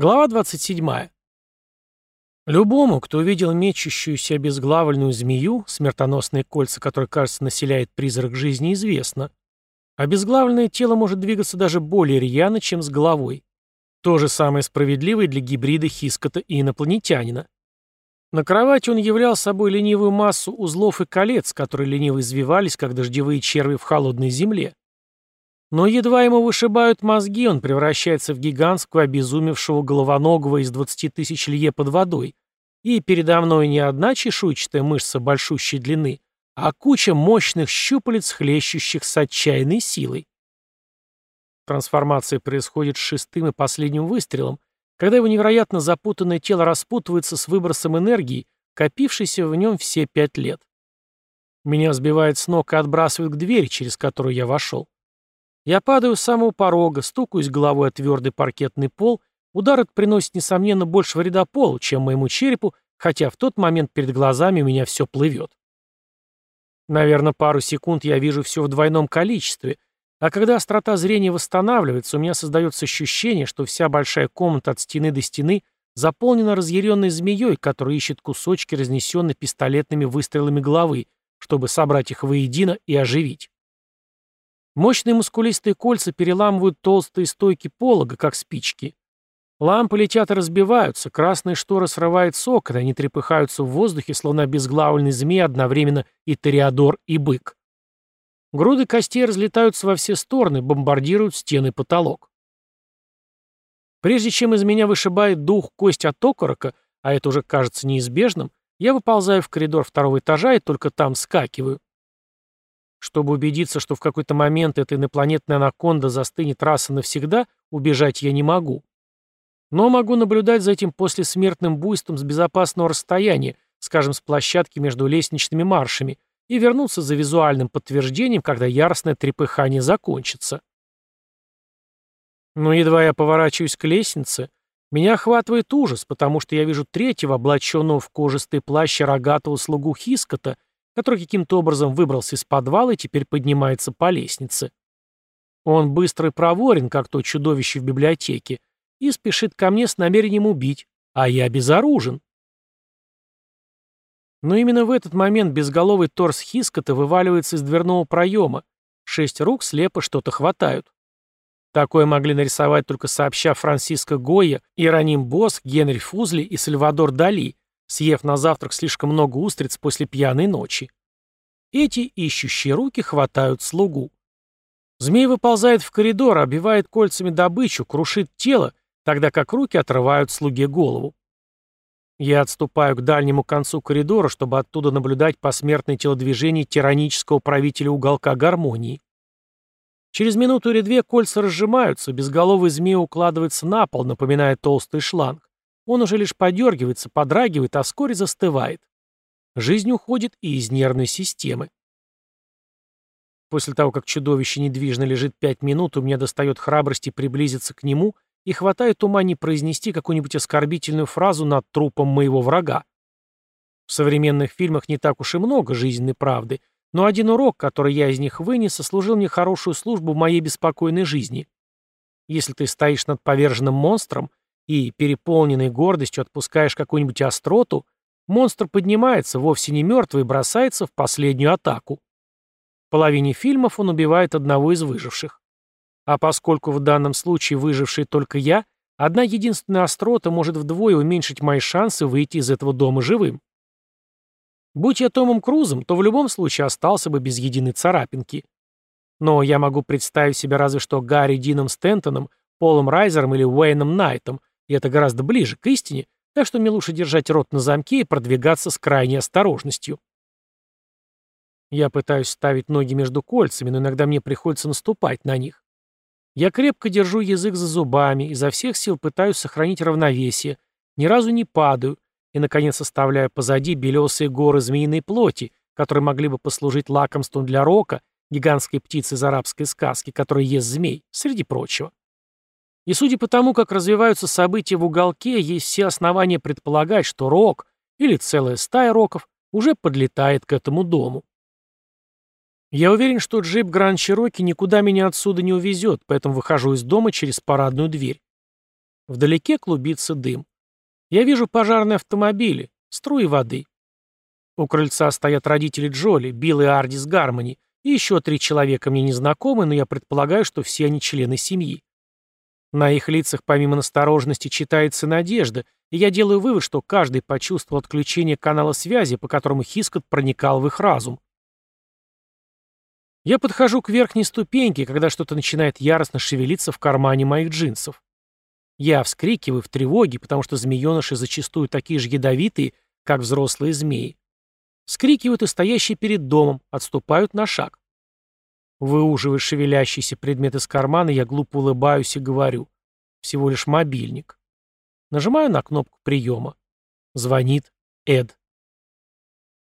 Глава 27. Любому, кто увидел мечущуюся обезглавленную змею, смертоносные кольца которой, кажется, населяет призрак жизни, известно. Обезглавленное тело может двигаться даже более рьяно, чем с головой. То же самое справедливо и для гибрида Хискота и инопланетянина. На кровати он являл собой ленивую массу узлов и колец, которые лениво извивались, как дождевые черви в холодной земле. Но едва ему вышибают мозги, он превращается в гигантского обезумевшего головоногого из 20 тысяч лье под водой, и передо мной не одна чешуйчатая мышца большущей длины, а куча мощных щупалец, хлещущих с отчаянной силой. Трансформация происходит с шестым и последним выстрелом, когда его невероятно запутанное тело распутывается с выбросом энергии, копившейся в нем все пять лет. Меня сбивает с ног и отбрасывает к двери, через которую я вошел. Я падаю с самого порога, стукаюсь головой о твердый паркетный пол, удар этот приносит, несомненно, больше вреда полу, чем моему черепу, хотя в тот момент перед глазами у меня все плывет. Наверное, пару секунд я вижу все в двойном количестве, а когда острота зрения восстанавливается, у меня создается ощущение, что вся большая комната от стены до стены заполнена разъяренной змеей, которая ищет кусочки, разнесенные пистолетными выстрелами головы, чтобы собрать их воедино и оживить. Мощные мускулистые кольца переламывают толстые стойки полога, как спички. Лампы летят и разбиваются, красные шторы срывает сок, и они трепыхаются в воздухе, словно обезглавленный змей одновременно и ториадор, и бык. Груды костей разлетаются во все стороны, бомбардируют стены потолок. Прежде чем из меня вышибает дух кость от окорока, а это уже кажется неизбежным, я выползаю в коридор второго этажа и только там скакиваю. Чтобы убедиться, что в какой-то момент эта инопланетная анаконда застынет раз и навсегда, убежать я не могу. Но могу наблюдать за этим послесмертным буйством с безопасного расстояния, скажем, с площадки между лестничными маршами, и вернуться за визуальным подтверждением, когда яростное трепыхание закончится. Но едва я поворачиваюсь к лестнице, меня охватывает ужас, потому что я вижу третьего, облаченного в кожистый плащ рогатого слугу Хискота, который каким-то образом выбрался из подвала и теперь поднимается по лестнице. Он быстро и проворен, как то чудовище в библиотеке, и спешит ко мне с намерением убить, а я безоружен. Но именно в этот момент безголовый торс Хискота вываливается из дверного проема. Шесть рук слепо что-то хватают. Такое могли нарисовать только сообща Франциско Гойя, Иероним Босх, Генри Фузли и Сальвадор Дали, съев на завтрак слишком много устриц после пьяной ночи. Эти ищущие руки хватают слугу. Змей выползает в коридор, обивает кольцами добычу, крушит тело, тогда как руки отрывают слуге голову. Я отступаю к дальнему концу коридора, чтобы оттуда наблюдать посмертное телодвижение тиранического правителя уголка гармонии. Через минуту или две кольца разжимаются, безголовый змей укладывается на пол, напоминая толстый шланг. Он уже лишь подергивается, подрагивает, а вскоре застывает. Жизнь уходит и из нервной системы. После того, как чудовище недвижно лежит пять минут, у меня достает храбрости приблизиться к нему и хватает ума не произнести какую-нибудь оскорбительную фразу над трупом моего врага. В современных фильмах не так уж и много жизненной правды, но один урок, который я из них вынес, сослужил мне хорошую службу в моей беспокойной жизни. Если ты стоишь над поверженным монстром, и, переполненный гордостью, отпускаешь какую-нибудь остроту, монстр поднимается, вовсе не мертвый, и бросается в последнюю атаку. В половине фильмов он убивает одного из выживших. А поскольку в данном случае выживший только я, одна единственная острота может вдвое уменьшить мои шансы выйти из этого дома живым. Будь я Томом Крузом, то в любом случае остался бы без единой царапинки. Но я могу представить себя разве что Гарри Дином Стентоном, Полом Райзером или Уэйном Найтом, и это гораздо ближе к истине, так что мне лучше держать рот на замке и продвигаться с крайней осторожностью. Я пытаюсь ставить ноги между кольцами, но иногда мне приходится наступать на них. Я крепко держу язык за зубами, изо всех сил пытаюсь сохранить равновесие, ни разу не падаю и, наконец, оставляю позади белесые горы змеиной плоти, которые могли бы послужить лакомством для рока, гигантской птицы из арабской сказки, которая ест змей, среди прочего. И судя по тому, как развиваются события в уголке, есть все основания предполагать, что Рок, или целая стая Роков, уже подлетает к этому дому. Я уверен, что джип Гранд Чироки никуда меня отсюда не увезет, поэтому выхожу из дома через парадную дверь. Вдалеке клубится дым. Я вижу пожарные автомобили, струи воды. У крыльца стоят родители Джоли, Билл и Ардис Гармони, и еще три человека мне незнакомы, но я предполагаю, что все они члены семьи. На их лицах помимо настороженности читается надежда, и я делаю вывод, что каждый почувствовал отключение канала связи, по которому Хискот проникал в их разум. Я подхожу к верхней ступеньке, когда что-то начинает яростно шевелиться в кармане моих джинсов. Я вскрикиваю в тревоге, потому что змееныши зачастую такие же ядовитые, как взрослые змеи. Вскрикивают и стоящие перед домом, отступают на шаг. Выуживая шевелящийся предмет из кармана, я глупо улыбаюсь и говорю. Всего лишь мобильник. Нажимаю на кнопку приема. Звонит Эд.